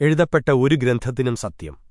എഴുതപ്പെട്ട ഒരു ഗ്രന്ഥത്തിനും സത്യം.